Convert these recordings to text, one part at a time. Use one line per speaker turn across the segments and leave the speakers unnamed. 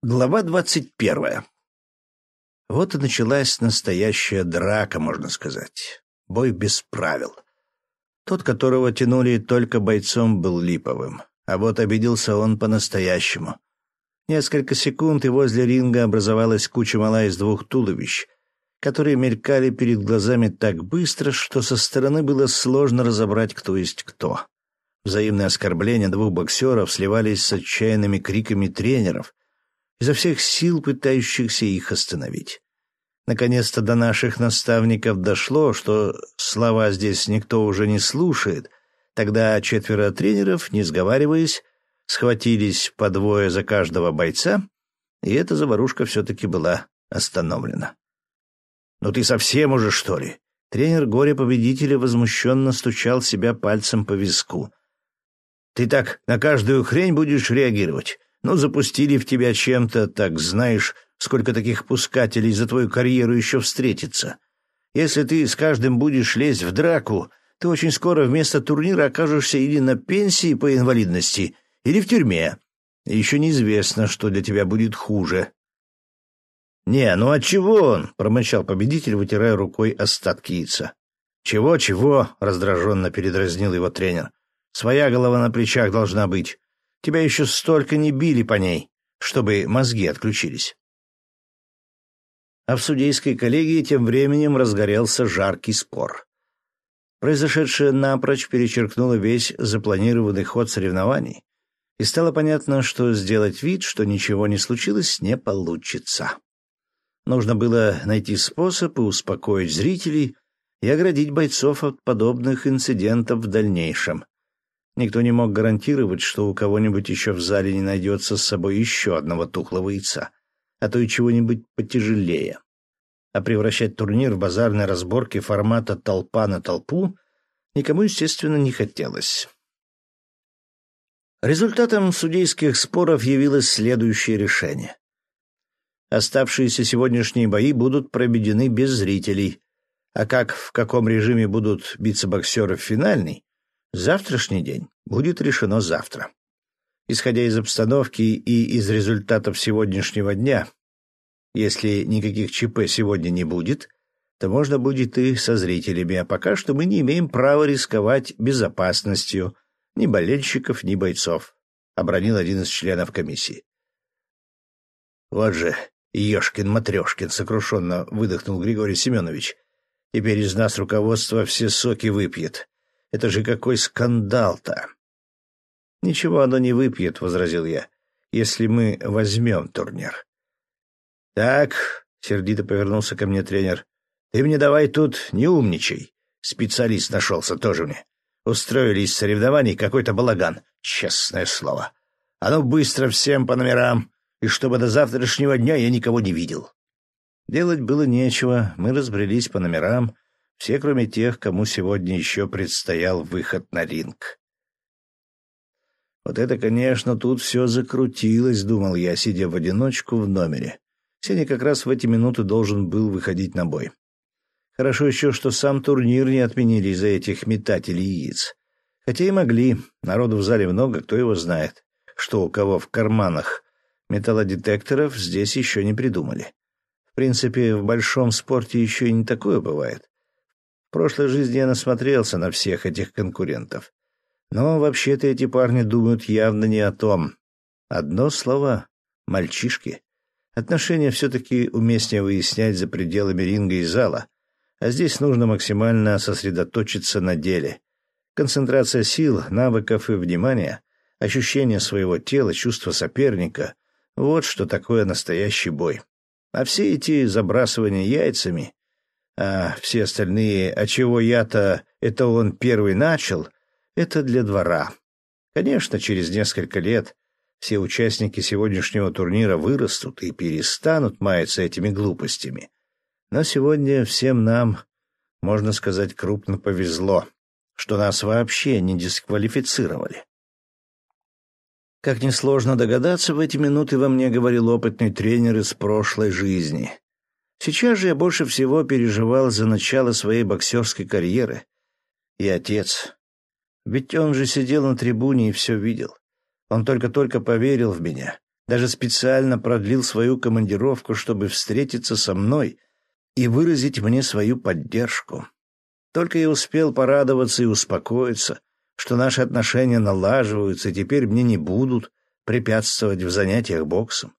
Глава двадцать первая. Вот и началась настоящая драка, можно сказать. Бой без правил. Тот, которого тянули только бойцом, был липовым. А вот обиделся он по-настоящему. Несколько секунд, и возле ринга образовалась куча мала из двух туловищ, которые мелькали перед глазами так быстро, что со стороны было сложно разобрать, кто есть кто. Взаимные оскорбления двух боксеров сливались с отчаянными криками тренеров — изо всех сил пытающихся их остановить. Наконец-то до наших наставников дошло, что слова здесь никто уже не слушает. Тогда четверо тренеров, не сговариваясь, схватились по двое за каждого бойца, и эта заварушка все-таки была остановлена. «Ну ты совсем уже, что ли?» Тренер горе-победителя возмущенно стучал себя пальцем по виску. «Ты так на каждую хрень будешь реагировать? Ну, запустили в тебя чем-то, так знаешь, сколько таких пускателей за твою карьеру еще встретится. Если ты с каждым будешь лезть в драку, ты очень скоро вместо турнира окажешься или на пенсии по инвалидности, или в тюрьме. И еще неизвестно, что для тебя будет хуже. «Не, ну от чего он?» — промычал победитель, вытирая рукой остатки яйца. «Чего, чего?» — раздраженно передразнил его тренер. «Своя голова на плечах должна быть. Тебя еще столько не били по ней, чтобы мозги отключились. А в судейской коллегии тем временем разгорелся жаркий спор. Произошедшее напрочь перечеркнуло весь запланированный ход соревнований, и стало понятно, что сделать вид, что ничего не случилось, не получится. Нужно было найти способ и успокоить зрителей и оградить бойцов от подобных инцидентов в дальнейшем — Никто не мог гарантировать, что у кого-нибудь еще в зале не найдется с собой еще одного тухлого яйца, а то и чего-нибудь потяжелее. А превращать турнир в базарной разборке формата «толпа на толпу» никому, естественно, не хотелось. Результатом судейских споров явилось следующее решение. Оставшиеся сегодняшние бои будут проведены без зрителей, а как в каком режиме будут биться боксеры в финальный, Завтрашний день будет решено завтра. Исходя из обстановки и из результатов сегодняшнего дня, если никаких ЧП сегодня не будет, то можно будет и со зрителями, а пока что мы не имеем права рисковать безопасностью ни болельщиков, ни бойцов, — обронил один из членов комиссии. Вот же Ешкин-матрешкин, — сокрушенно выдохнул Григорий Семенович. Теперь из нас руководство все соки выпьет. Это же какой скандал-то!» «Ничего оно не выпьет», — возразил я, — «если мы возьмем турнир». «Так», — сердито повернулся ко мне тренер, — «ты мне давай тут не умничай. Специалист нашелся тоже мне. Устроили из соревнований какой-то балаган, честное слово. А ну быстро всем по номерам, и чтобы до завтрашнего дня я никого не видел». Делать было нечего, мы разбрелись по номерам, — все, кроме тех, кому сегодня еще предстоял выход на ринг. Вот это, конечно, тут все закрутилось, думал я, сидя в одиночку в номере. Сеня как раз в эти минуты должен был выходить на бой. Хорошо еще, что сам турнир не отменили из-за этих метателей яиц. Хотя и могли, народу в зале много, кто его знает, что у кого в карманах металлодетекторов здесь еще не придумали. В принципе, в большом спорте еще и не такое бывает. В прошлой жизни я насмотрелся на всех этих конкурентов. Но вообще-то эти парни думают явно не о том. Одно слово — мальчишки. Отношения все-таки уместнее выяснять за пределами ринга и зала, а здесь нужно максимально сосредоточиться на деле. Концентрация сил, навыков и внимания, ощущение своего тела, чувство соперника — вот что такое настоящий бой. А все эти забрасывания яйцами а все остальные, а чего я-то, это он первый начал, это для двора. Конечно, через несколько лет все участники сегодняшнего турнира вырастут и перестанут маяться этими глупостями. Но сегодня всем нам, можно сказать, крупно повезло, что нас вообще не дисквалифицировали. Как несложно догадаться, в эти минуты во мне говорил опытный тренер из прошлой жизни. Сейчас же я больше всего переживал за начало своей боксерской карьеры. И отец. Ведь он же сидел на трибуне и все видел. Он только-только поверил в меня. Даже специально продлил свою командировку, чтобы встретиться со мной и выразить мне свою поддержку. Только я успел порадоваться и успокоиться, что наши отношения налаживаются, и теперь мне не будут препятствовать в занятиях боксом.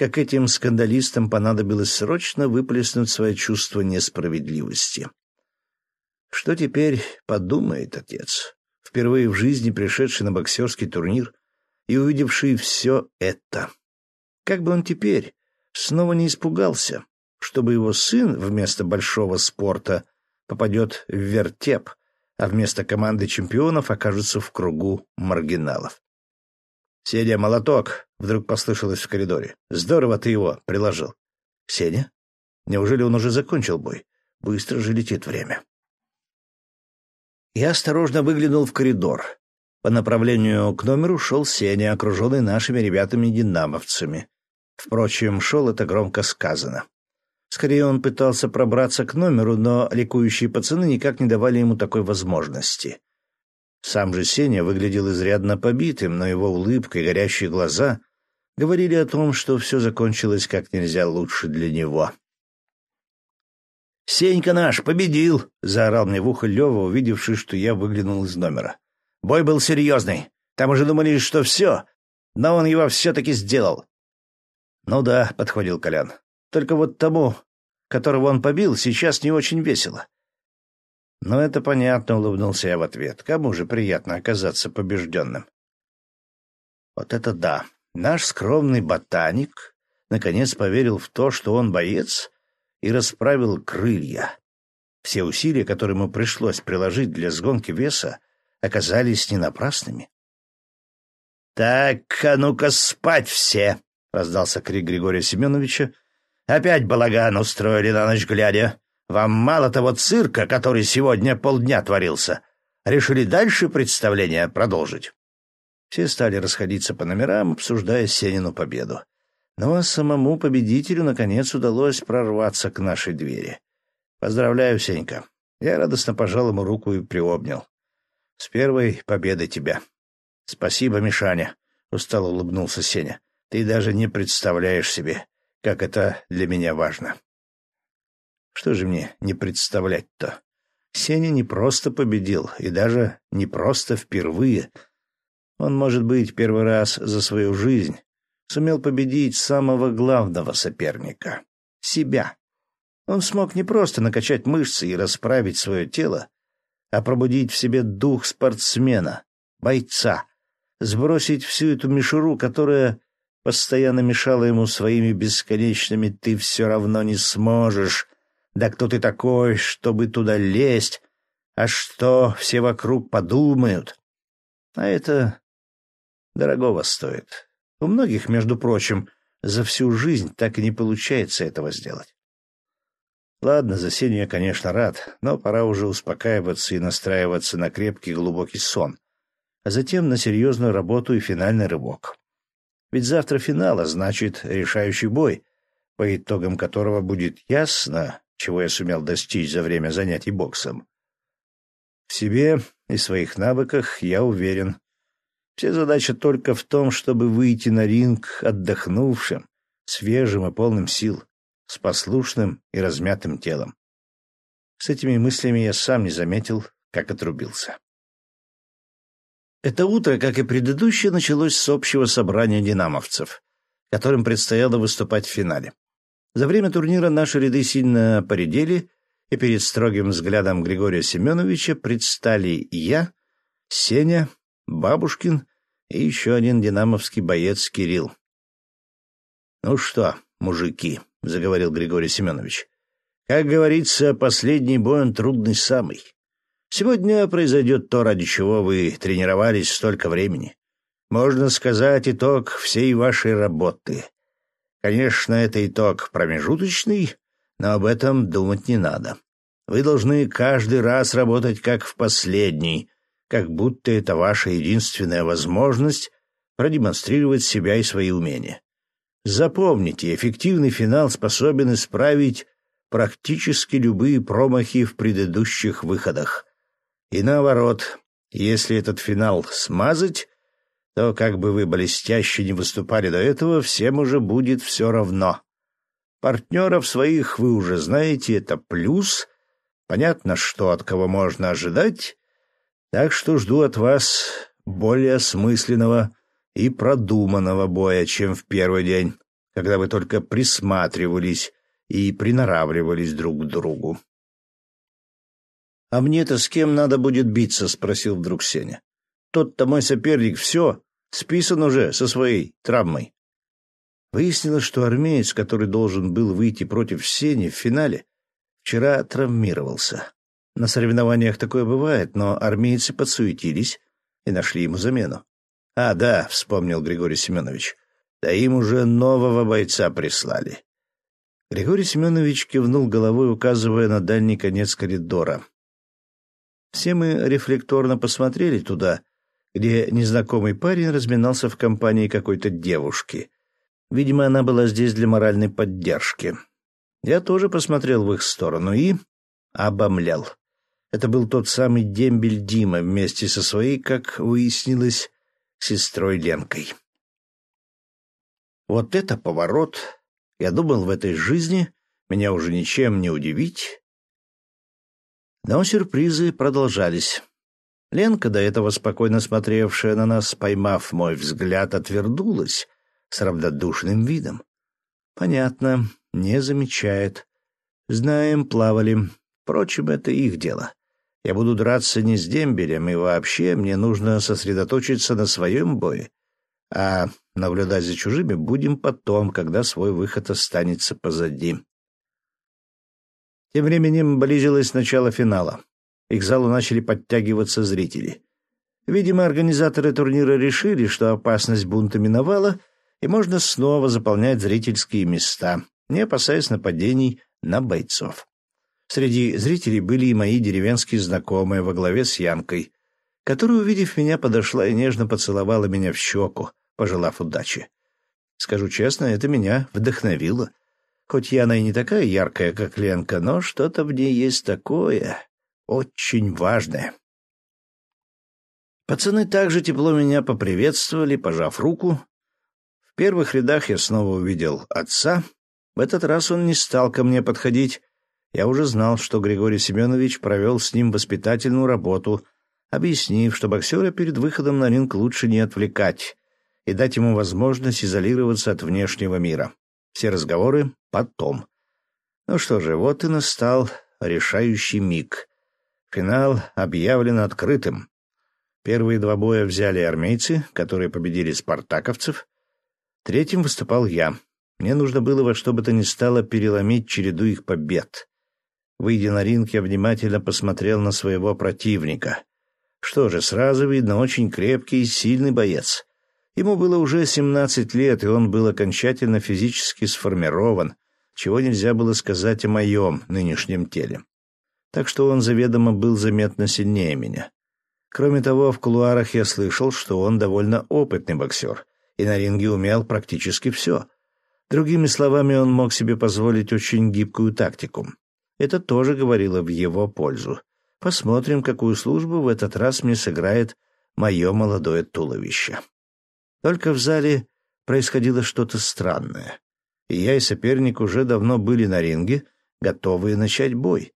Как этим скандалистам понадобилось срочно выплеснуть свое чувство несправедливости. Что теперь подумает отец, впервые в жизни пришедший на боксерский турнир и увидевший все это? Как бы он теперь снова не испугался, чтобы его сын вместо большого спорта попадет в вертеп, а вместо команды чемпионов окажется в кругу маргиналов. «Сеня, молоток!» — вдруг послышалось в коридоре. «Здорово ты его приложил». «Сеня? Неужели он уже закончил бой? Быстро же летит время». Я осторожно выглянул в коридор. По направлению к номеру шел Сеня, окруженный нашими ребятами-динамовцами. Впрочем, шел это громко сказано. Скорее, он пытался пробраться к номеру, но ликующие пацаны никак не давали ему такой возможности. Сам же Сеня выглядел изрядно побитым, но его улыбка и горящие глаза говорили о том, что все закончилось как нельзя лучше для него. «Сенька наш победил!» — заорал мне в ухо Лева, увидевший, что я выглянул из номера. «Бой был серьезный. Там уже думали, что все, но он его все-таки сделал». «Ну да», — подхватил Колян. «Только вот тому, которого он побил, сейчас не очень весело». «Ну, это понятно», — улыбнулся я в ответ. «Кому же приятно оказаться побежденным?» «Вот это да! Наш скромный ботаник наконец поверил в то, что он боец, и расправил крылья. Все усилия, которые ему пришлось приложить для сгонки веса, оказались не напрасными. «Так, а ну-ка спать все!» — раздался крик Григория Семеновича. «Опять балаган устроили на ночь глядя. Вам мало того цирка, который сегодня полдня творился. Решили дальше представление продолжить?» Все стали расходиться по номерам, обсуждая Сенину победу. Но самому победителю, наконец, удалось прорваться к нашей двери. «Поздравляю, Сенька!» Я радостно пожал ему руку и приобнял. «С первой победой тебя!» «Спасибо, Мишаня!» — устало улыбнулся Сеня. «Ты даже не представляешь себе, как это для меня важно!» «Что же мне не представлять-то?» Сеня не просто победил, и даже не просто впервые. Он, может быть, первый раз за свою жизнь сумел победить самого главного соперника — себя. Он смог не просто накачать мышцы и расправить свое тело, а пробудить в себе дух спортсмена, бойца, сбросить всю эту мишуру, которая постоянно мешала ему своими бесконечными «ты все равно не сможешь», «да кто ты такой, чтобы туда лезть», «а что все вокруг подумают». А это дорогого стоит. У многих, между прочим, за всю жизнь так и не получается этого сделать. Ладно, за Сеню я, конечно, рад, но пора уже успокаиваться и настраиваться на крепкий глубокий сон, а затем на серьезную работу и финальный рывок. Ведь завтра финал, а значит, решающий бой, по итогам которого будет ясно, чего я сумел достичь за время занятий боксом. В себе и своих навыках я уверен, Вся задача только в том, чтобы выйти на ринг отдохнувшим, свежим и полным сил, с послушным и размятым телом. С этими мыслями я сам не заметил, как отрубился. Это утро, как и предыдущее, началось с общего собрания динамовцев, которым предстояло выступать в финале. За время турнира наши ряды сильно поредели, и перед строгим взглядом Григория Семеновича предстали я, Сеня, Бабушкин и еще один динамовский боец Кирилл. «Ну что, мужики», — заговорил Григорий Семенович, — «как говорится, последний бой он трудный самый. Сегодня произойдет то, ради чего вы тренировались столько времени. Можно сказать, итог всей вашей работы. Конечно, это итог промежуточный, но об этом думать не надо. Вы должны каждый раз работать как в последний, как будто это ваша единственная возможность продемонстрировать себя и свои умения. Запомните, эффективный финал способен исправить практически любые промахи в предыдущих выходах. И наоборот, если этот финал смазать, то как бы вы блестяще не выступали до этого, всем уже будет все равно. Партнеров своих вы уже знаете, это плюс. Понятно, что от кого можно ожидать. Так что жду от вас более осмысленного и продуманного боя, чем в первый день, когда вы только присматривались и приноравливались друг к другу. — А мне-то с кем надо будет биться? — спросил вдруг Сеня. — Тот-то мой соперник, все, списан уже со своей травмой. Выяснилось, что армеец, который должен был выйти против Сени в финале, вчера травмировался. На соревнованиях такое бывает, но армейцы подсуетились и нашли ему замену. «А, да», — вспомнил Григорий Семенович, — «да им уже нового бойца прислали». Григорий Семенович кивнул головой, указывая на дальний конец коридора. Все мы рефлекторно посмотрели туда, где незнакомый парень разминался в компании какой-то девушки. Видимо, она была здесь для моральной поддержки. Я тоже посмотрел в их сторону и обомлял. Это был тот самый дембель Дима вместе со своей, как выяснилось, сестрой Ленкой. Вот это поворот! Я думал, в этой жизни меня уже ничем не удивить. Но сюрпризы продолжались. Ленка, до этого спокойно смотревшая на нас, поймав мой взгляд, отвернулась с равнодушным видом. Понятно, не замечает. Знаем, плавали. Впрочем, это их дело. Я буду драться не с дембелем, и вообще мне нужно сосредоточиться на своем бое. А наблюдать за чужими будем потом, когда свой выход останется позади. Тем временем близилось начало финала, и к залу начали подтягиваться зрители. Видимо, организаторы турнира решили, что опасность бунта миновала, и можно снова заполнять зрительские места, не опасаясь нападений на бойцов. Среди зрителей были и мои деревенские знакомые во главе с Янкой, которая, увидев меня, подошла и нежно поцеловала меня в щеку, пожелав удачи. Скажу честно, это меня вдохновило. Хоть Яна и не такая яркая, как Ленка, но что-то в ней есть такое, очень важное. Пацаны также тепло меня поприветствовали, пожав руку. В первых рядах я снова увидел отца. В этот раз он не стал ко мне подходить, я уже знал, что Григорий Семенович провел с ним воспитательную работу, объяснив, что боксера перед выходом на ринг лучше не отвлекать и дать ему возможность изолироваться от внешнего мира. Все разговоры потом. Ну что же, вот и настал решающий миг. Финал объявлен открытым. Первые два боя взяли армейцы, которые победили спартаковцев. Третьим выступал я. Мне нужно было во что бы то ни стало переломить череду их побед. Выйдя на ринг, я внимательно посмотрел на своего противника. Что же, сразу видно, очень крепкий и сильный боец. Ему было уже семнадцать лет, и он был окончательно физически сформирован, чего нельзя было сказать о моем нынешнем теле. Так что он заведомо был заметно сильнее меня. Кроме того, в кулуарах я слышал, что он довольно опытный боксер, и на ринге умел практически все. Другими словами, он мог себе позволить очень гибкую тактику. Это тоже говорило в его пользу. Посмотрим, какую службу в этот раз мне сыграет мое молодое туловище. Только в зале происходило что-то странное. И я и соперник уже давно были на ринге, готовые начать бой.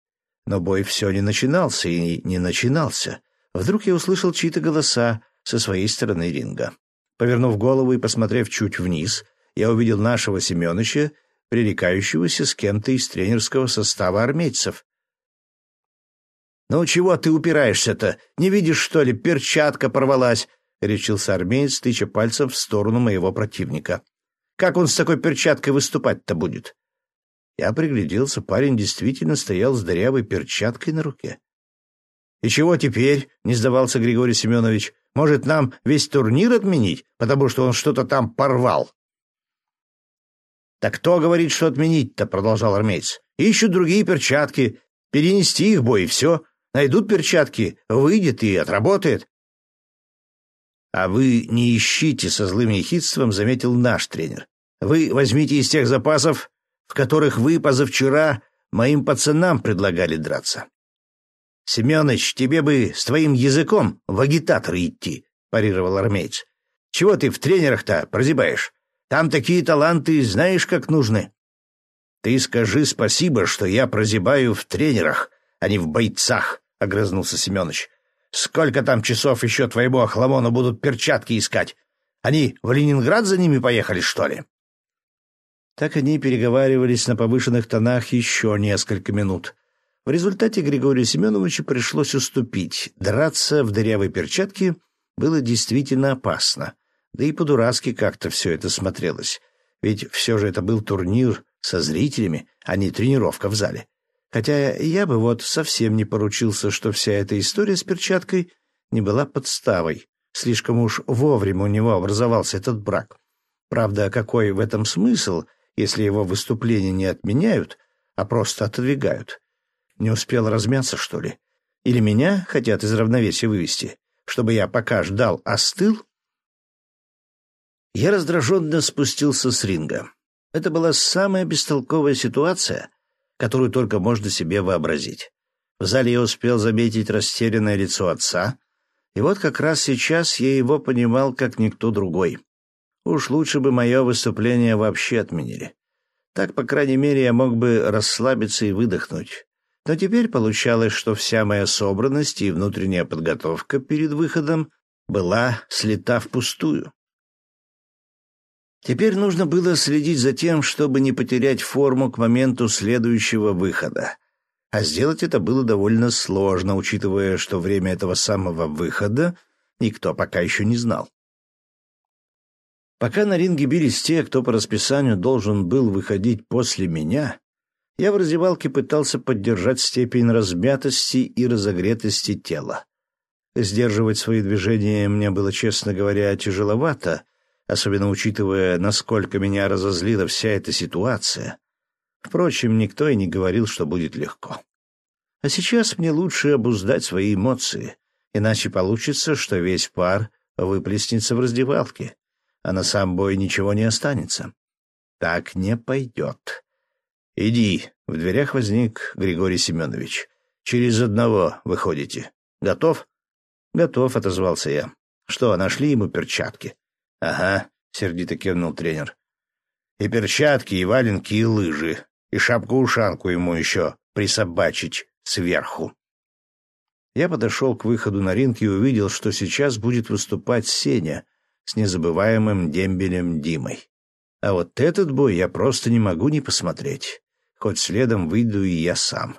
Но бой все не начинался и не начинался. Вдруг я услышал чьи-то голоса со своей стороны ринга. Повернув голову и посмотрев чуть вниз, я увидел нашего Семеновича пререкающегося с кем-то из тренерского состава армейцев. «Ну чего ты упираешься-то? Не видишь, что ли, перчатка порвалась?» — речился армеец, тыча пальцем в сторону моего противника. «Как он с такой перчаткой выступать-то будет?» Я пригляделся, парень действительно стоял с дырявой перчаткой на руке. «И чего теперь?» — не сдавался Григорий Семенович. «Может, нам весь турнир отменить, потому что он что-то там порвал?» «Так кто говорит, что отменить-то?» — продолжал армейц. «Ищут другие перчатки. Перенести их бой, и все. Найдут перчатки, выйдет и отработает». «А вы не ищите со злым ехидством», — заметил наш тренер. «Вы возьмите из тех запасов, в которых вы позавчера моим пацанам предлагали драться». «Семёныч, тебе бы с твоим языком в агитаторы идти», — парировал армейц. Чего ты в тренерах-то прозябаешь? Там такие таланты, знаешь, как нужны. Ты скажи спасибо, что я прозябаю в тренерах, а не в бойцах, — огрызнулся Семенович. Сколько там часов еще твоему охламону будут перчатки искать? Они в Ленинград за ними поехали, что ли? Так они переговаривались на повышенных тонах еще несколько минут. В результате Григорию Семеновичу пришлось уступить. Драться в дырявой перчатке было действительно опасно. Да и по-дурацки как-то все это смотрелось. Ведь все же это был турнир со зрителями, а не тренировка в зале. Хотя я бы вот совсем не поручился, что вся эта история с перчаткой не была подставой. Слишком уж вовремя у него образовался этот брак. Правда, какой в этом смысл, если его выступления не отменяют, а просто отодвигают? Не успел размяться, что ли? Или меня хотят из равновесия вывести, чтобы я пока ждал остыл? Я раздраженно спустился с ринга. Это была самая бестолковая ситуация, которую только можно себе вообразить. В зале я успел заметить растерянное лицо отца — и вот как раз сейчас я его понимал, как никто другой. Уж лучше бы мое выступление вообще отменили. Так, по крайней мере, я мог бы расслабиться и выдохнуть. Но теперь получалось, что вся моя собранность и внутренняя подготовка перед выходом была слета впустую. Теперь нужно было следить за тем, чтобы не потерять форму к моменту следующего выхода. А сделать это было довольно сложно, учитывая, что время этого самого выхода никто пока еще не знал. Пока на ринге бились те, кто по расписанию должен был выходить после меня, я в раздевалке пытался поддержать степень размятости и разогретости тела. Сдерживать свои движения мне было, честно говоря, тяжеловато, особенно учитывая, насколько меня разозлила вся эта ситуация — Впрочем, никто и не говорил, что будет легко. А сейчас мне лучше обуздать свои эмоции, иначе получится, что весь пар выплеснется в раздевалке, а на сам бой ничего не останется. Так не пойдет. «Иди», — в дверях возник Григорий Семенович. «Через одного выходите. Готов?» «Готов», — отозвался я. «Что, нашли ему перчатки?» «Ага», — сердито кивнул тренер. «И перчатки, и валенки, и лыжи и шапку-ушанку ему еще присобачить сверху. Я подошел к выходу на ринг и увидел, что сейчас будет выступать Сеня с незабываемым дембелем Димой. А вот этот бой я просто не могу не посмотреть. Хоть следом выйду и я сам.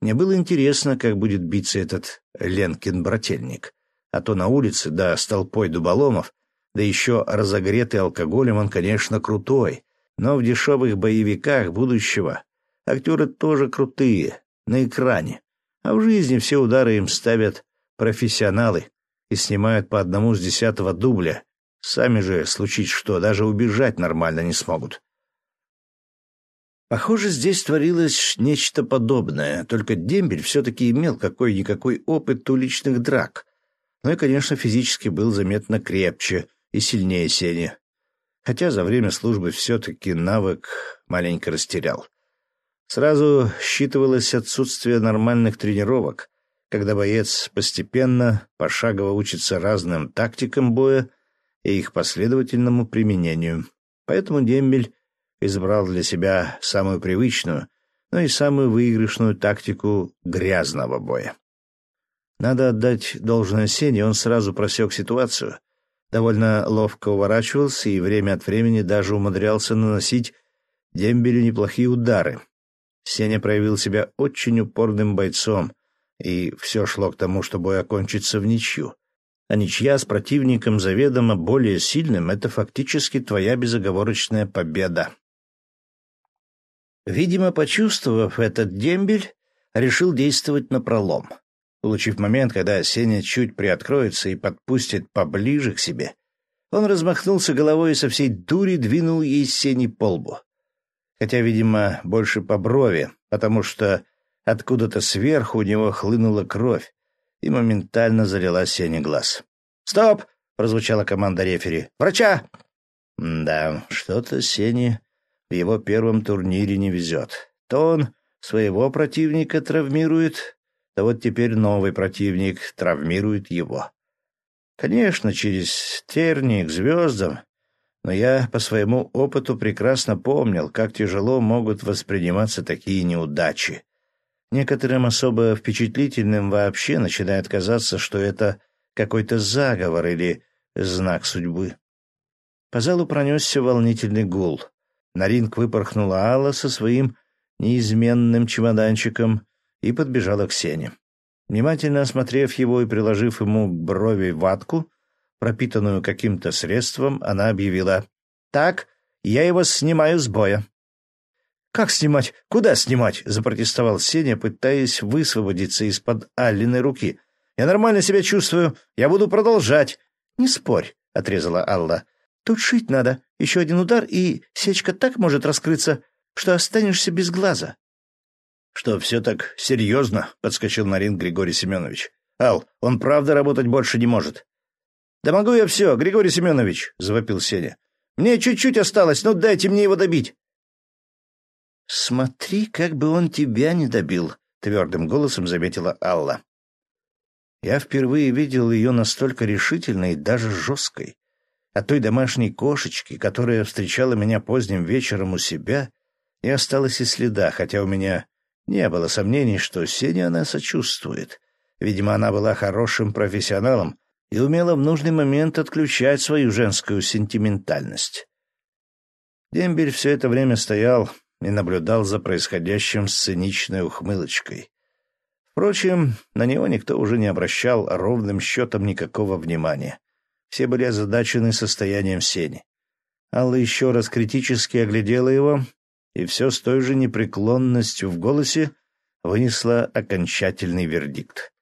Мне было интересно, как будет биться этот Ленкин-брательник. А то на улице, да, с толпой дуболомов, да еще разогретый алкоголем он, конечно, крутой, но в дешевых боевиках будущего актеры тоже крутые, на экране. А в жизни все удары им ставят профессионалы и снимают по одному с десятого дубля. Сами же, случить что, даже убежать нормально не смогут. Похоже, здесь творилось нечто подобное, только дембель все-таки имел какой-никакой опыт уличных драк. Ну и, конечно, физически был заметно крепче и сильнее Сени хотя за время службы все-таки навык маленько растерял. Сразу считывалось отсутствие нормальных тренировок, когда боец постепенно, пошагово учится разным тактикам боя и их последовательному применению. Поэтому Дембель избрал для себя самую привычную, но и самую выигрышную тактику грязного боя. Надо отдать должное Сене, он сразу просек ситуацию — довольно ловко уворачивался и время от времени даже умудрялся наносить дембелю неплохие удары. Сеня проявил себя очень упорным бойцом, и все шло к тому, что бой окончится в ничью. А ничья с противником заведомо более сильным — это фактически твоя безоговорочная победа. Видимо, почувствовав этот дембель, решил действовать напролом. Улучив момент, когда Сеня чуть приоткроется и подпустит поближе к себе, он размахнулся головой и со всей дури двинул ей Сени по лбу. Хотя, видимо, больше по брови, потому что откуда-то сверху у него хлынула кровь и моментально залила Сене глаз. «Стоп!» — прозвучала команда рефери. «Врача!» Да, что-то Сене в его первом турнире не везет. То он своего противника травмирует, то вот теперь новый противник травмирует его. Конечно, через тернии к звездам, но я по своему опыту прекрасно помнил, как тяжело могут восприниматься такие неудачи. Некоторым особо впечатлительным вообще начинает казаться, что это какой-то заговор или знак судьбы. По залу пронесся волнительный гул. На ринг выпорхнула Алла со своим неизменным чемоданчиком и подбежала к Сене. Внимательно осмотрев его и приложив ему к брови ватку, пропитанную каким-то средством, она объявила «Так, я его снимаю с боя». «Как снимать? Куда снимать?» — запротестовал Сеня, пытаясь высвободиться из-под Аллиной руки. «Я нормально себя чувствую. Я буду продолжать». «Не спорь», — отрезала Алла. «Тут шить надо. Еще один удар, и сечка так может раскрыться, что останешься без глаза».
«Что, все так серьезно?» — подскочил на ринг Григорий Семенович. «Ал, он правда работать больше не может?»
«Да могу я все, Григорий Семенович», — завопил Сеня. «Мне чуть-чуть осталось, ну дайте мне его добить». «Смотри, как бы он тебя не добил», — твердым голосом заметила Алла. Я впервые видел ее настолько решительной и даже жесткой. От той домашней кошечки, которая встречала меня поздним вечером у себя, не осталось и следа, хотя у меня не было сомнений, что Сене она сочувствует. Видимо, она была хорошим профессионалом и умела в нужный момент отключать свою женскую сентиментальность. Дембель все это время стоял и наблюдал за происходящим с циничной ухмылочкой. Впрочем, на него никто уже не обращал ровным счетом никакого внимания. Все были озадачены состоянием Сени. Алла еще раз критически оглядела его и все с той же непреклонностью в голосе вынесла окончательный вердикт.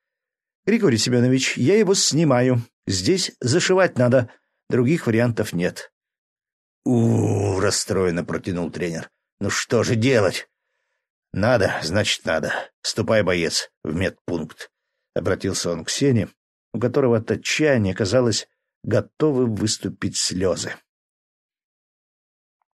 «Григорий Семенович, я его снимаю. Здесь зашивать надо. Других вариантов нет».
«У-у-у!» — расстроенно протянул тренер. «Ну что же делать?» «Надо, значит, надо. Ступай, боец, в медпункт», — обратился он к Сене, у которого от отчаяния, казалось, готовы выступить слезы.